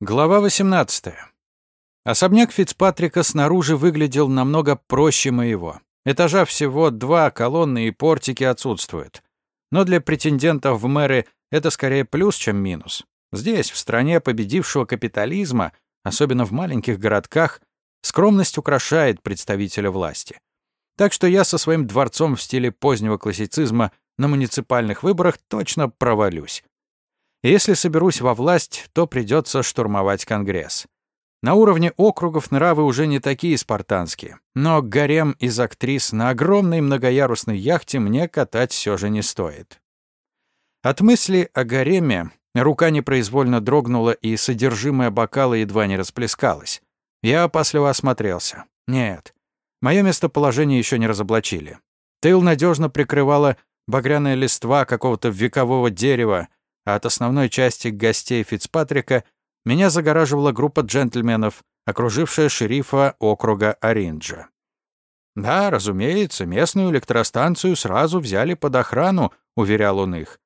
Глава 18. Особняк Фицпатрика снаружи выглядел намного проще моего. Этажа всего два, колонны и портики отсутствуют. Но для претендентов в мэры это скорее плюс, чем минус. Здесь, в стране победившего капитализма, особенно в маленьких городках, скромность украшает представителя власти. Так что я со своим дворцом в стиле позднего классицизма на муниципальных выборах точно провалюсь. Если соберусь во власть, то придется штурмовать Конгресс. На уровне округов нравы уже не такие спартанские, но гарем из актрис на огромной многоярусной яхте мне катать все же не стоит. От мысли о гареме рука непроизвольно дрогнула, и содержимое бокала едва не расплескалось. Я опасливо осмотрелся. Нет, мое местоположение еще не разоблачили. Тыл надежно прикрывала багряная листва какого-то векового дерева, а от основной части гостей Фицпатрика меня загораживала группа джентльменов, окружившая шерифа округа Оринджа. «Да, разумеется, местную электростанцию сразу взяли под охрану», — уверял он их.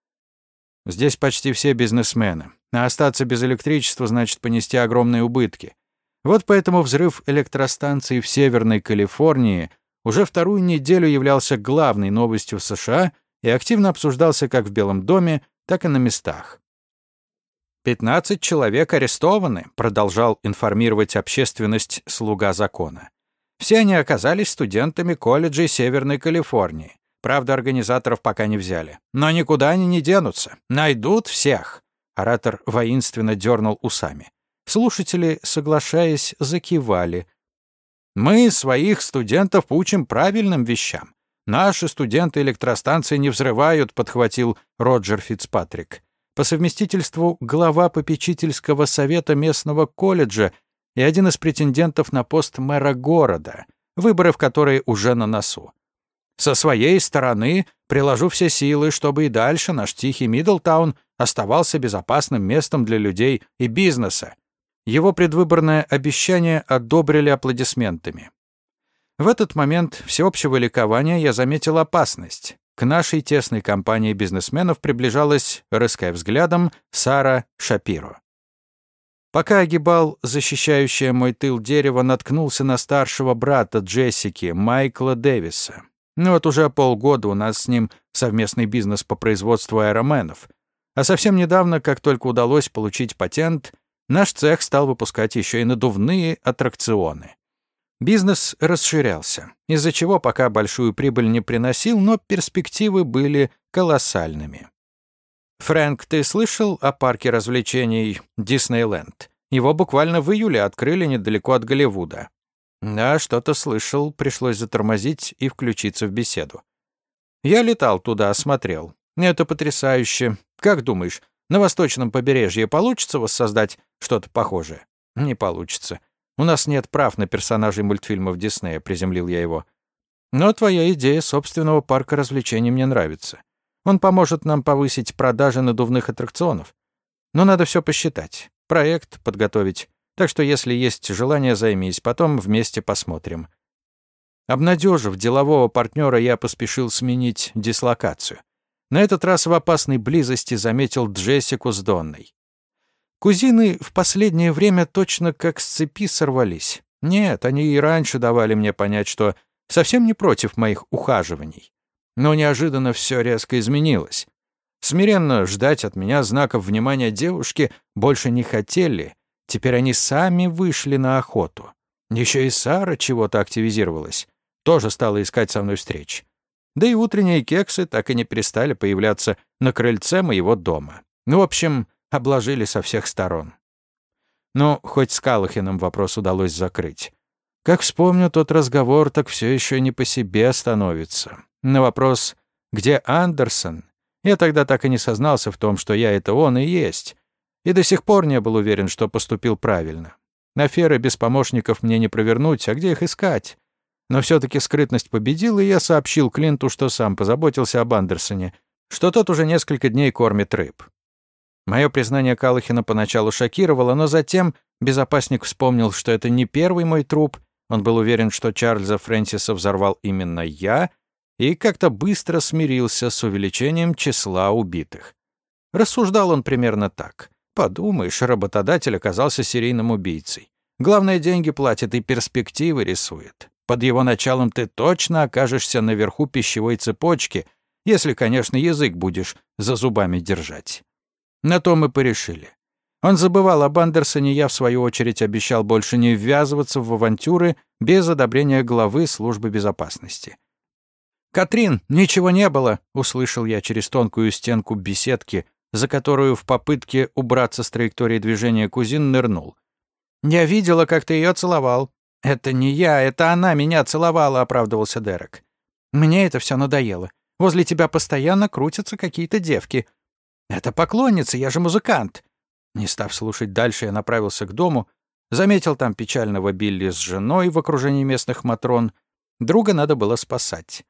«Здесь почти все бизнесмены, а остаться без электричества значит понести огромные убытки. Вот поэтому взрыв электростанции в Северной Калифорнии уже вторую неделю являлся главной новостью в США и активно обсуждался как в Белом доме, так и на местах. «Пятнадцать человек арестованы», — продолжал информировать общественность слуга закона. Все они оказались студентами колледжей Северной Калифорнии. Правда, организаторов пока не взяли. Но никуда они не денутся. Найдут всех. Оратор воинственно дернул усами. Слушатели, соглашаясь, закивали. «Мы своих студентов учим правильным вещам. «Наши студенты электростанции не взрывают», — подхватил Роджер Фицпатрик. По совместительству глава попечительского совета местного колледжа и один из претендентов на пост мэра города, выборы в которые уже на носу. Со своей стороны приложу все силы, чтобы и дальше наш тихий Миддлтаун оставался безопасным местом для людей и бизнеса. Его предвыборное обещание одобрили аплодисментами. В этот момент всеобщего ликования я заметил опасность. К нашей тесной компании бизнесменов приближалась, рыская взглядом, Сара Шапиро. Пока огибал защищающее мой тыл дерево, наткнулся на старшего брата Джессики, Майкла Дэвиса. Ну вот уже полгода у нас с ним совместный бизнес по производству аэроменов. А совсем недавно, как только удалось получить патент, наш цех стал выпускать еще и надувные аттракционы. Бизнес расширялся, из-за чего пока большую прибыль не приносил, но перспективы были колоссальными. «Фрэнк, ты слышал о парке развлечений Диснейленд? Его буквально в июле открыли недалеко от Голливуда». «Да, что-то слышал, пришлось затормозить и включиться в беседу». «Я летал туда, осмотрел. Это потрясающе. Как думаешь, на восточном побережье получится воссоздать что-то похожее?» «Не получится. У нас нет прав на персонажей мультфильмов Диснея», — приземлил я его. «Но твоя идея собственного парка развлечений мне нравится. Он поможет нам повысить продажи надувных аттракционов. Но надо все посчитать, проект подготовить. Так что если есть желание, займись, потом вместе посмотрим». Обнадежив делового партнера, я поспешил сменить дислокацию. На этот раз в опасной близости заметил Джессику с Донной. Кузины в последнее время точно как с цепи сорвались. Нет, они и раньше давали мне понять, что совсем не против моих ухаживаний. Но неожиданно все резко изменилось. Смиренно ждать от меня знаков внимания девушки больше не хотели. Теперь они сами вышли на охоту. Еще и Сара чего-то активизировалась. Тоже стала искать со мной встреч. Да и утренние кексы так и не перестали появляться на крыльце моего дома. Ну, в общем, обложили со всех сторон. Но хоть с Калахиным вопрос удалось закрыть. Как вспомню тот разговор, так все еще не по себе становится. На вопрос «Где Андерсон?» я тогда так и не сознался в том, что я — это он и есть. И до сих пор не был уверен, что поступил правильно. Аферы без помощников мне не провернуть, а где их искать? Но все-таки скрытность победила, и я сообщил Клинту, что сам позаботился об Андерсоне, что тот уже несколько дней кормит рыб. Мое признание Калахина поначалу шокировало, но затем безопасник вспомнил, что это не первый мой труп, он был уверен, что Чарльза Фрэнсиса взорвал именно я, и как-то быстро смирился с увеличением числа убитых. Рассуждал он примерно так. Подумаешь, работодатель оказался серийным убийцей. Главное, деньги платит и перспективы рисует. Под его началом ты точно окажешься наверху пищевой цепочки, если, конечно, язык будешь за зубами держать. На то мы порешили. Он забывал об Андерсоне, я, в свою очередь, обещал больше не ввязываться в авантюры без одобрения главы службы безопасности. «Катрин, ничего не было!» — услышал я через тонкую стенку беседки, за которую в попытке убраться с траектории движения кузин нырнул. «Я видела, как ты ее целовал». «Это не я, это она меня целовала», — оправдывался Дерек. «Мне это все надоело. Возле тебя постоянно крутятся какие-то девки. Это поклонница, я же музыкант». Не став слушать дальше, я направился к дому, заметил там печального Билли с женой в окружении местных матрон. Друга надо было спасать.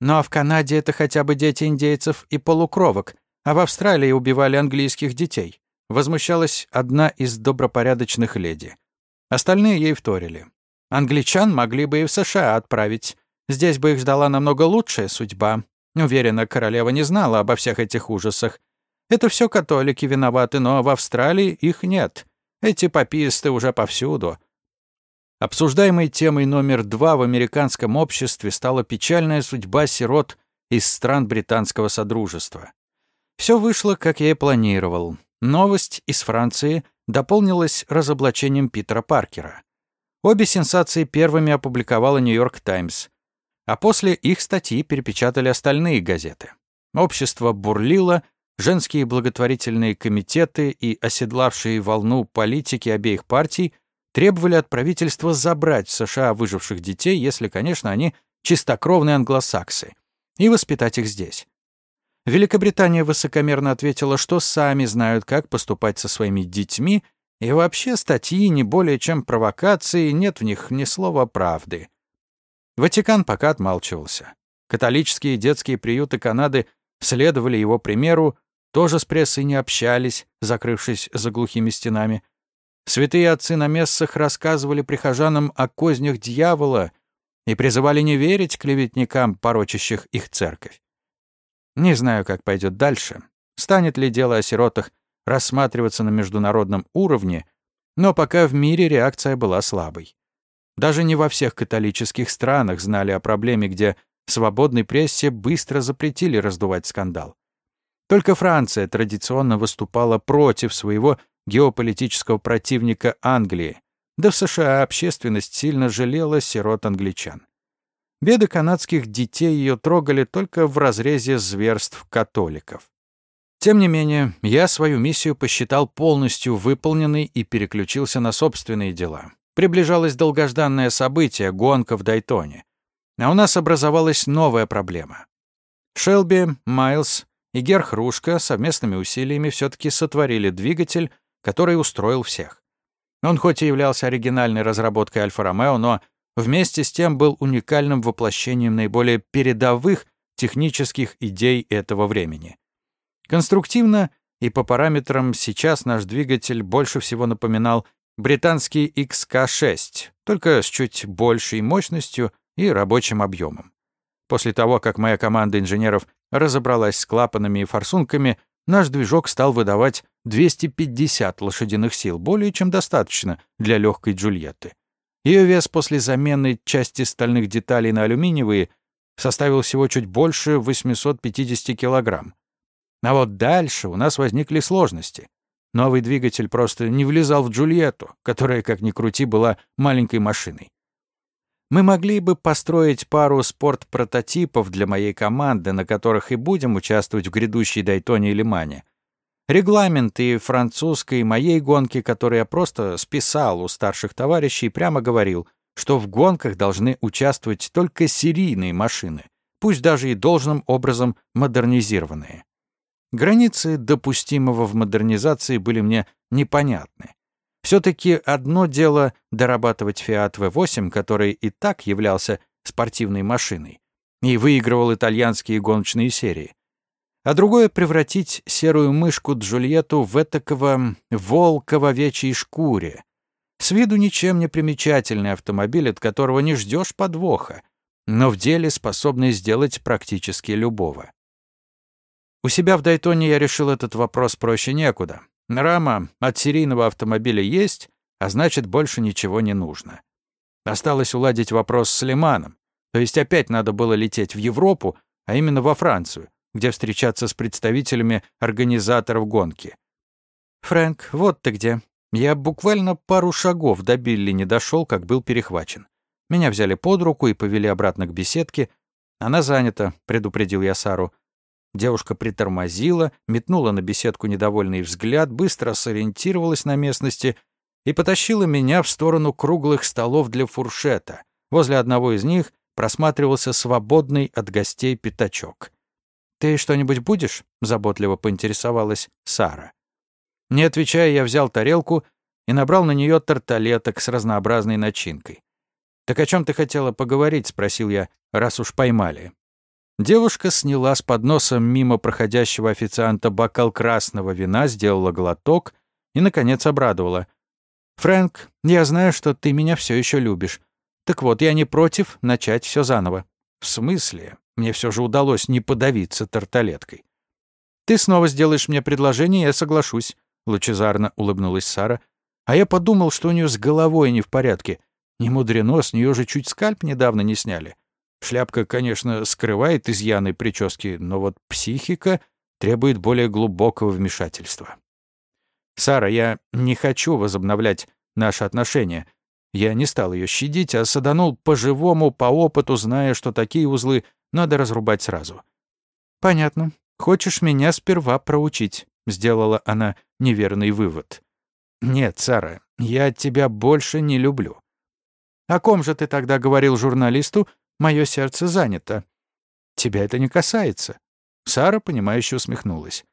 Ну а в Канаде это хотя бы дети индейцев и полукровок, а в Австралии убивали английских детей. Возмущалась одна из добропорядочных леди. Остальные ей вторили. Англичан могли бы и в США отправить. Здесь бы их ждала намного лучшая судьба. Уверена, королева не знала обо всех этих ужасах. Это все католики виноваты, но в Австралии их нет. Эти паписты уже повсюду. Обсуждаемой темой номер два в американском обществе стала печальная судьба сирот из стран британского содружества. Все вышло, как я и планировал. Новость из Франции дополнилась разоблачением Питера Паркера. Обе сенсации первыми опубликовала «Нью-Йорк Таймс», а после их статьи перепечатали остальные газеты. Общество бурлило, женские благотворительные комитеты и оседлавшие волну политики обеих партий требовали от правительства забрать в США выживших детей, если, конечно, они чистокровные англосаксы, и воспитать их здесь. Великобритания высокомерно ответила, что сами знают, как поступать со своими детьми, и вообще статьи не более чем провокации, нет в них ни слова правды. Ватикан пока отмалчивался. Католические детские приюты Канады следовали его примеру, тоже с прессой не общались, закрывшись за глухими стенами. Святые отцы на мессах рассказывали прихожанам о кознях дьявола и призывали не верить клеветникам, порочащих их церковь. Не знаю, как пойдет дальше. Станет ли дело о сиротах рассматриваться на международном уровне, но пока в мире реакция была слабой. Даже не во всех католических странах знали о проблеме, где свободной прессе быстро запретили раздувать скандал. Только Франция традиционно выступала против своего геополитического противника Англии, да в США общественность сильно жалела сирот англичан. Беды канадских детей ее трогали только в разрезе зверств католиков. Тем не менее, я свою миссию посчитал полностью выполненной и переключился на собственные дела. Приближалось долгожданное событие — гонка в Дайтоне. А у нас образовалась новая проблема. Шелби, Майлз и Герхрушка совместными усилиями все-таки сотворили двигатель, который устроил всех. Он хоть и являлся оригинальной разработкой Альфа-Ромео, но вместе с тем был уникальным воплощением наиболее передовых технических идей этого времени. Конструктивно и по параметрам сейчас наш двигатель больше всего напоминал британский XK6, только с чуть большей мощностью и рабочим объемом. После того, как моя команда инженеров разобралась с клапанами и форсунками, наш движок стал выдавать 250 лошадиных сил, более чем достаточно для легкой Джульетты. Ее вес после замены части стальных деталей на алюминиевые составил всего чуть больше 850 килограмм. А вот дальше у нас возникли сложности. Новый двигатель просто не влезал в Джульетту, которая, как ни крути, была маленькой машиной. Мы могли бы построить пару спорт-прототипов для моей команды, на которых и будем участвовать в грядущей Дайтоне или Мане. Регламент и французской моей гонки, который я просто списал у старших товарищей, прямо говорил, что в гонках должны участвовать только серийные машины, пусть даже и должным образом модернизированные. Границы допустимого в модернизации были мне непонятны. Все-таки одно дело дорабатывать Fiat V8, который и так являлся спортивной машиной и выигрывал итальянские гоночные серии а другое — превратить серую мышку Джульетту в этакого волка в овечьей шкуре. С виду ничем не примечательный автомобиль, от которого не ждешь подвоха, но в деле способный сделать практически любого. У себя в Дайтоне я решил этот вопрос проще некуда. Рама от серийного автомобиля есть, а значит, больше ничего не нужно. Осталось уладить вопрос с Лиманом. То есть опять надо было лететь в Европу, а именно во Францию, где встречаться с представителями организаторов гонки. «Фрэнк, вот ты где». Я буквально пару шагов до Билли не дошел, как был перехвачен. Меня взяли под руку и повели обратно к беседке. «Она занята», — предупредил я Сару. Девушка притормозила, метнула на беседку недовольный взгляд, быстро сориентировалась на местности и потащила меня в сторону круглых столов для фуршета. Возле одного из них просматривался свободный от гостей пятачок. «Ты что-нибудь будешь?» — заботливо поинтересовалась Сара. Не отвечая, я взял тарелку и набрал на нее тарталеток с разнообразной начинкой. «Так о чем ты хотела поговорить?» — спросил я, раз уж поймали. Девушка сняла с подноса мимо проходящего официанта бокал красного вина, сделала глоток и, наконец, обрадовала. «Фрэнк, я знаю, что ты меня все еще любишь. Так вот, я не против начать все заново». «В смысле?» Мне все же удалось не подавиться тарталеткой. «Ты снова сделаешь мне предложение, я соглашусь», — лучезарно улыбнулась Сара. «А я подумал, что у нее с головой не в порядке. Не мудрено, с нее же чуть скальп недавно не сняли. Шляпка, конечно, скрывает изъяны прически, но вот психика требует более глубокого вмешательства. Сара, я не хочу возобновлять наши отношения. Я не стал ее щадить, а саданул по-живому, по опыту, зная, что такие узлы надо разрубать сразу. «Понятно. Хочешь меня сперва проучить?» — сделала она неверный вывод. «Нет, Сара, я тебя больше не люблю». «О ком же ты тогда говорил журналисту? Мое сердце занято». «Тебя это не касается». Сара, понимающе усмехнулась.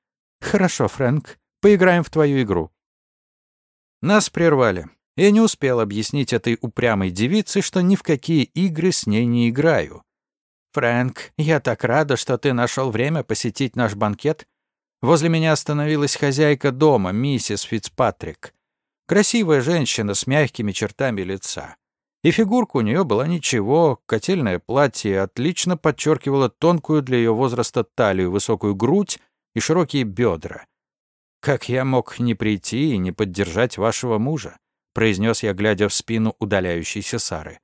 «Хорошо, Фрэнк, поиграем в твою игру». Нас прервали. Я не успел объяснить этой упрямой девице, что ни в какие игры с ней не играю. «Фрэнк, я так рада, что ты нашел время посетить наш банкет». Возле меня остановилась хозяйка дома, миссис Фицпатрик. Красивая женщина с мягкими чертами лица. И фигурка у нее была ничего, котельное платье отлично подчеркивало тонкую для ее возраста талию, высокую грудь и широкие бедра. «Как я мог не прийти и не поддержать вашего мужа?» — произнес я, глядя в спину удаляющейся Сары.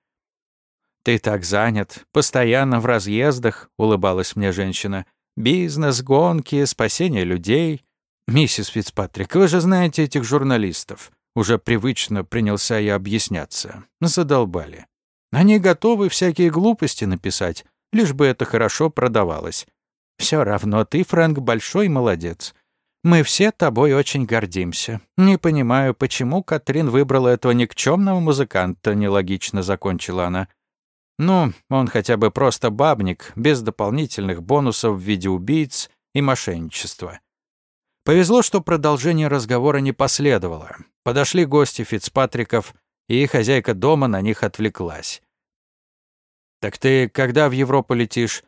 «Ты так занят, постоянно в разъездах», — улыбалась мне женщина. «Бизнес, гонки, спасение людей». «Миссис Фицпатрик, вы же знаете этих журналистов». Уже привычно принялся я объясняться. Задолбали. Они готовы всякие глупости написать, лишь бы это хорошо продавалось. Все равно ты, Фрэнк, большой молодец. Мы все тобой очень гордимся. Не понимаю, почему Катрин выбрала этого никчемного музыканта, нелогично закончила она. Ну, он хотя бы просто бабник, без дополнительных бонусов в виде убийц и мошенничества. Повезло, что продолжение разговора не последовало. Подошли гости Фицпатриков, и хозяйка дома на них отвлеклась. «Так ты когда в Европу летишь?»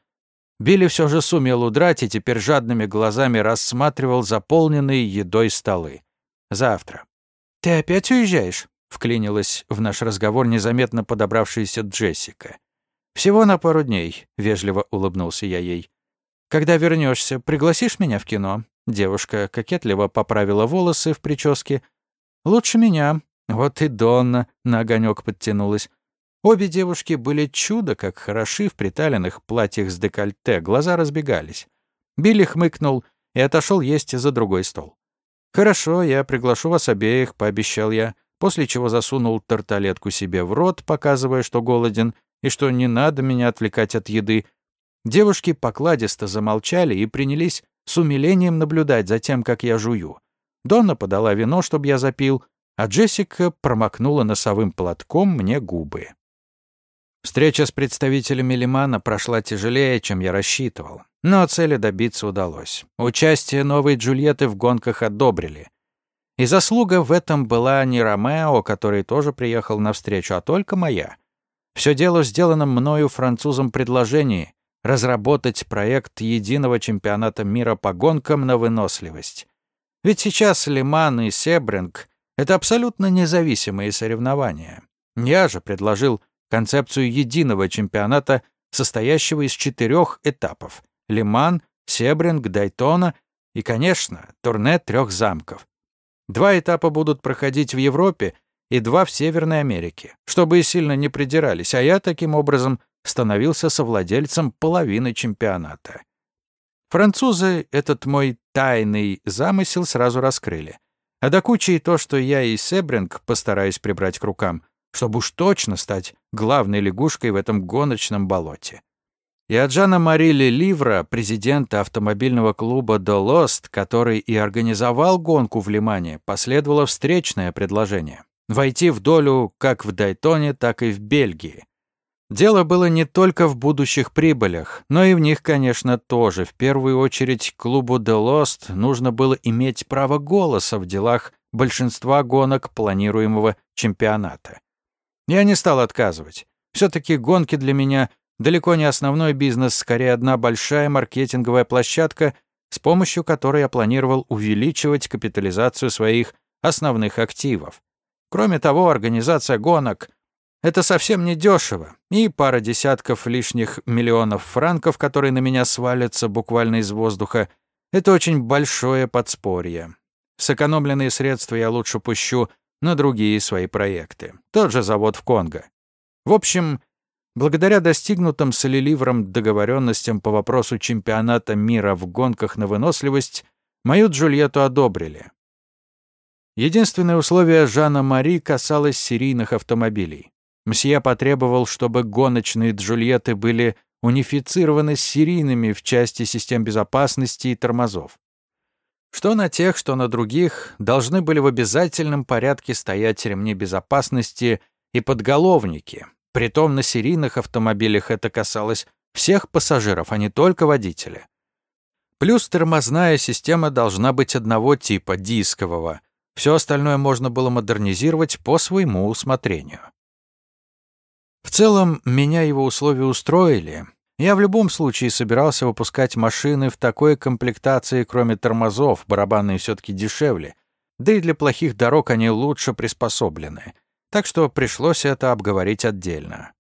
Билли все же сумел удрать и теперь жадными глазами рассматривал заполненные едой столы. «Завтра». «Ты опять уезжаешь?» — вклинилась в наш разговор незаметно подобравшаяся Джессика. «Всего на пару дней», — вежливо улыбнулся я ей. «Когда вернешься, пригласишь меня в кино?» Девушка кокетливо поправила волосы в прическе. «Лучше меня». Вот и Донна на огонек подтянулась. Обе девушки были чудо как хороши в приталенных платьях с декольте, глаза разбегались. Билли хмыкнул и отошел есть за другой стол. «Хорошо, я приглашу вас обеих», — пообещал я, после чего засунул тарталетку себе в рот, показывая, что голоден, и что не надо меня отвлекать от еды, девушки покладисто замолчали и принялись с умилением наблюдать за тем, как я жую. Донна подала вино, чтобы я запил, а Джессика промокнула носовым платком мне губы. Встреча с представителями Лимана прошла тяжелее, чем я рассчитывал, но цели добиться удалось. Участие новой Джульетты в гонках одобрили. И заслуга в этом была не Ромео, который тоже приехал навстречу, а только моя. Все дело сделано мною французом предложении разработать проект единого чемпионата мира по гонкам на выносливость. Ведь сейчас Лиман и Себринг — это абсолютно независимые соревнования. Я же предложил концепцию единого чемпионата, состоящего из четырех этапов — Лиман, Себринг, Дайтона и, конечно, турне трех замков. Два этапа будут проходить в Европе и два в Северной Америке, чтобы и сильно не придирались, а я таким образом становился совладельцем половины чемпионата. Французы этот мой тайный замысел сразу раскрыли. А до кучи и то, что я и Себринг постараюсь прибрать к рукам, чтобы уж точно стать главной лягушкой в этом гоночном болоте. И от Жана Марили Ливра, президента автомобильного клуба «The Lost», который и организовал гонку в Лимане, последовало встречное предложение — войти в долю как в Дайтоне, так и в Бельгии. Дело было не только в будущих прибылях, но и в них, конечно, тоже. В первую очередь клубу «The Lost» нужно было иметь право голоса в делах большинства гонок планируемого чемпионата. Я не стал отказывать. Все-таки гонки для меня далеко не основной бизнес, скорее одна большая маркетинговая площадка, с помощью которой я планировал увеличивать капитализацию своих основных активов. Кроме того, организация гонок — это совсем не дешево, и пара десятков лишних миллионов франков, которые на меня свалятся буквально из воздуха, это очень большое подспорье. Сэкономленные средства я лучше пущу на другие свои проекты. Тот же завод в Конго. В общем, благодаря достигнутым с Лиливром договоренностям по вопросу чемпионата мира в гонках на выносливость, мою Джульетту одобрили. Единственное условие Жана Мари касалось серийных автомобилей. Мсье потребовал, чтобы гоночные Джульетты были унифицированы с серийными в части систем безопасности и тормозов. Что на тех, что на других должны были в обязательном порядке стоять ремни безопасности и подголовники. Притом на серийных автомобилях это касалось всех пассажиров, а не только водителя. Плюс тормозная система должна быть одного типа, дискового. Все остальное можно было модернизировать по своему усмотрению. В целом, меня его условия устроили, я в любом случае собирался выпускать машины в такой комплектации, кроме тормозов, барабанные все-таки дешевле, да и для плохих дорог они лучше приспособлены. Так что пришлось это обговорить отдельно.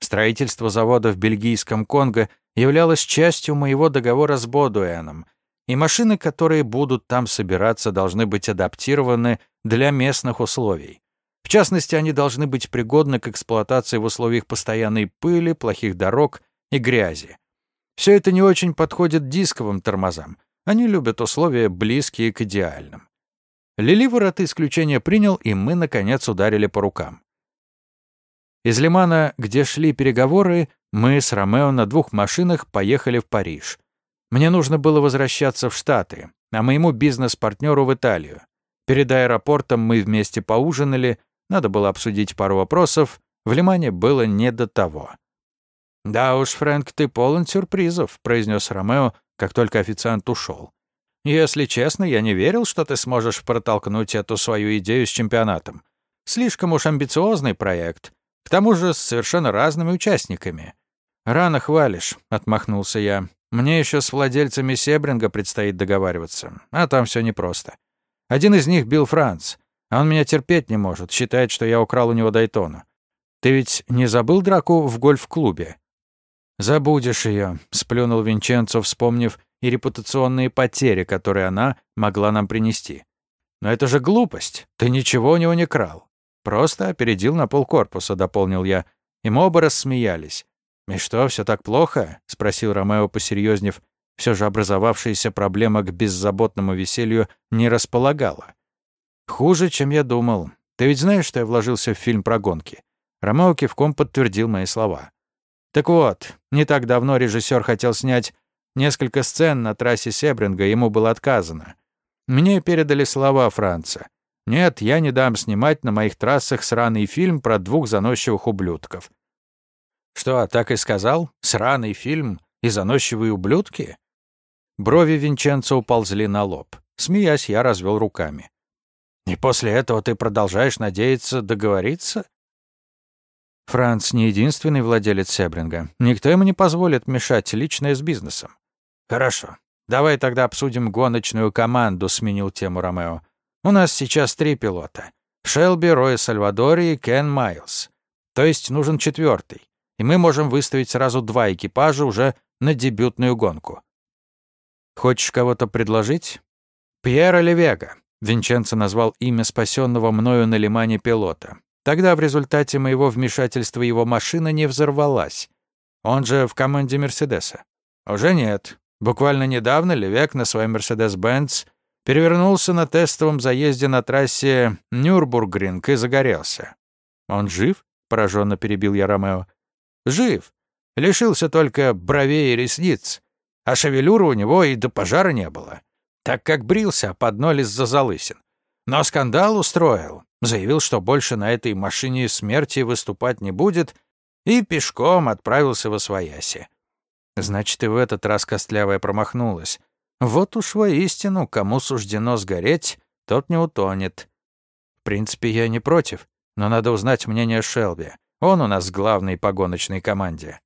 Строительство завода в бельгийском Конго являлось частью моего договора с Бодуэном, и машины, которые будут там собираться, должны быть адаптированы для местных условий. В частности, они должны быть пригодны к эксплуатации в условиях постоянной пыли, плохих дорог и грязи. Все это не очень подходит дисковым тормозам. Они любят условия, близкие к идеальным. Лиливер это исключение принял, и мы, наконец, ударили по рукам. Из Лимана, где шли переговоры, мы с Ромео на двух машинах поехали в Париж. Мне нужно было возвращаться в Штаты, а моему бизнес-партнеру в Италию. Перед аэропортом мы вместе поужинали, надо было обсудить пару вопросов, в Лимане было не до того. «Да уж, Фрэнк, ты полон сюрпризов», — произнес Ромео, как только официант ушел. «Если честно, я не верил, что ты сможешь протолкнуть эту свою идею с чемпионатом. Слишком уж амбициозный проект. К тому же с совершенно разными участниками». «Рано хвалишь», — отмахнулся я. «Мне еще с владельцами Себринга предстоит договариваться, а там все непросто. Один из них Билл Франц, он меня терпеть не может, считает, что я украл у него Дайтону. Ты ведь не забыл драку в гольф-клубе?» «Забудешь ее», — сплюнул Винченцо, вспомнив и репутационные потери, которые она могла нам принести. «Но это же глупость. Ты ничего у него не крал. Просто опередил на полкорпуса», — дополнил я. И мы оба рассмеялись. «И что, все так плохо?» — спросил Ромео, посерьезнев. Все же образовавшаяся проблема к беззаботному веселью не располагала. «Хуже, чем я думал. Ты ведь знаешь, что я вложился в фильм про гонки?» Ромео кивком подтвердил мои слова. Так вот, не так давно режиссер хотел снять несколько сцен на трассе Себринга, ему было отказано. Мне передали слова Франца. «Нет, я не дам снимать на моих трассах сраный фильм про двух заносчивых ублюдков». «Что, так и сказал? Сраный фильм и заносчивые ублюдки?» Брови Винченцо уползли на лоб. Смеясь, я развел руками. «И после этого ты продолжаешь надеяться договориться?» Франц не единственный владелец Себринга. Никто ему не позволит мешать личное с бизнесом. Хорошо. Давай тогда обсудим гоночную команду, сменил тему Ромео. У нас сейчас три пилота. Шелби, Рой Сальвадори и Кен Майлз. То есть нужен четвертый. И мы можем выставить сразу два экипажа уже на дебютную гонку. Хочешь кого-то предложить? Пьера Левега. Винченцо назвал имя спасенного мною на лимане пилота. Тогда в результате моего вмешательства его машина не взорвалась. Он же в команде Мерседеса. Уже нет. Буквально недавно Левек на своем Мерседес-Бенц перевернулся на тестовом заезде на трассе Нюрбургринг и загорелся. «Он жив?» — пораженно перебил я Ромео. «Жив. Лишился только бровей и ресниц. А шевелюры у него и до пожара не было, так как брился под ноль из-за залысин. Но скандал устроил, заявил, что больше на этой машине смерти выступать не будет, и пешком отправился во свояси. Значит, и в этот раз Костлявая промахнулась. Вот уж воистину, кому суждено сгореть, тот не утонет. В принципе, я не против, но надо узнать мнение Шелби. Он у нас главный по гоночной команде.